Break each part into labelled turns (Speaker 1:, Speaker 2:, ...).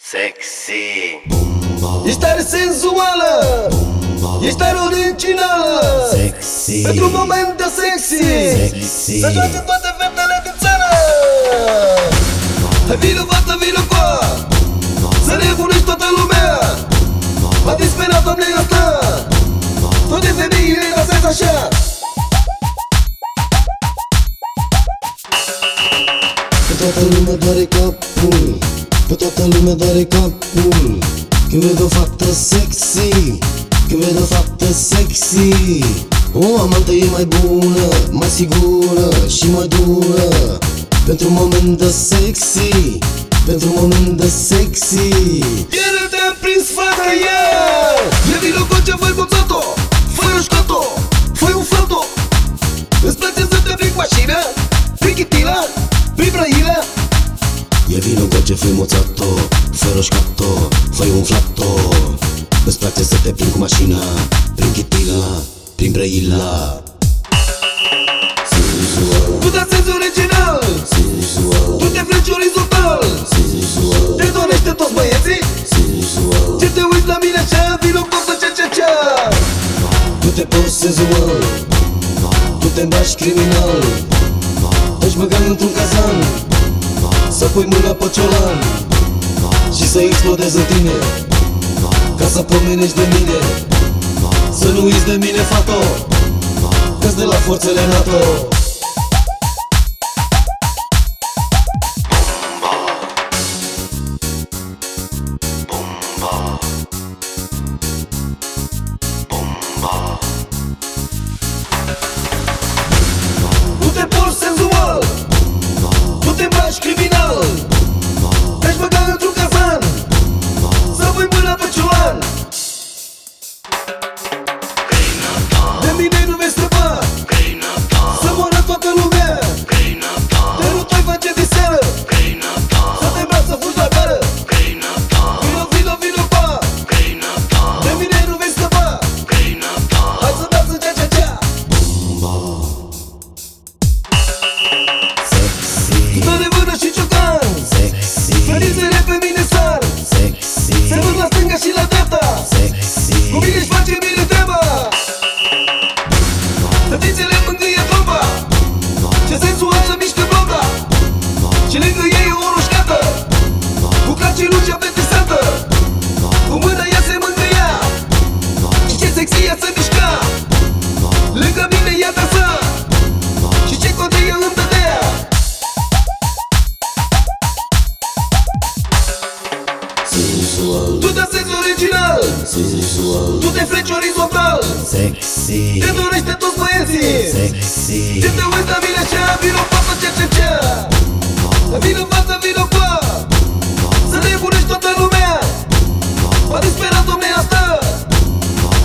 Speaker 1: Sexy.
Speaker 2: Ești tare senzuală. Ești tare originală.
Speaker 1: Sexy.
Speaker 2: Pentru moment de sexy.
Speaker 1: Sexy.
Speaker 2: Să joace toate fetele din țară. Hai vină fată, vină cu Să nebunești toată lumea. M-a disperat doamne asta Toate femeile dansează așa. Pe toată lumea doare capul Pe toată lumea doare capul. Când vede o fată sexy Când vede o fată sexy O amantă e mai bună Mai sigură și mai dură. Pentru un moment de sexy Pentru un moment de sexy. Ieri te-am prins fata yeah E vino cu ce voi boțat-o Fai o șcat-o Fai un falt-o Îți place să te plimbi mașină Prin chitila Prin brăilă E vino cu ce fai moțat-o Fai roșcat-o Fai un flat-o Îți place să te plimbi cu mașina Prin chitila Prin brăila. Sensual Tu dansezi original Sensual Tu te freci orizontal. Sensual Te dorește toți băieții? Sensual Ce te uiți la mine așa Vino cu să ce ce ce? Tu te porți senzual Tu te îmbași criminal. Deci băgăm într-un cazan Să pui mâna pe ciolan Și să explodezi în tine. Ca să pomenești de mine Să nu uiți de mine, fato Că-s de la forțele NATO
Speaker 1: Sexy
Speaker 2: Dă
Speaker 3: Sensual,
Speaker 2: Tu dansezi original.
Speaker 3: Sensual,
Speaker 2: Tu te freci orizontal.
Speaker 1: Sexy.
Speaker 2: Te dorește toți băieții.
Speaker 1: Sexy.
Speaker 2: Ce te uiți la mine așa, vino fata ce ce ce Vino fata, vino pa Să nebunești toată lumea. M-a disperat domne asta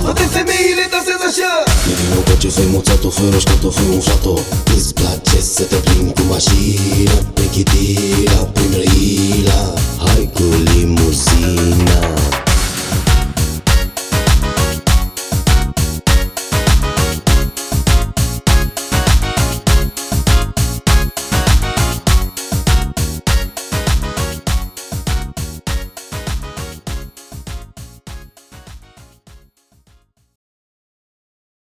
Speaker 2: Toate femeile dansează așa.
Speaker 3: E vino cu ce fai moțat-o, fai roșcat-o, fai umflat-o. Îți place să te plimbi cu mașină Pe chitie,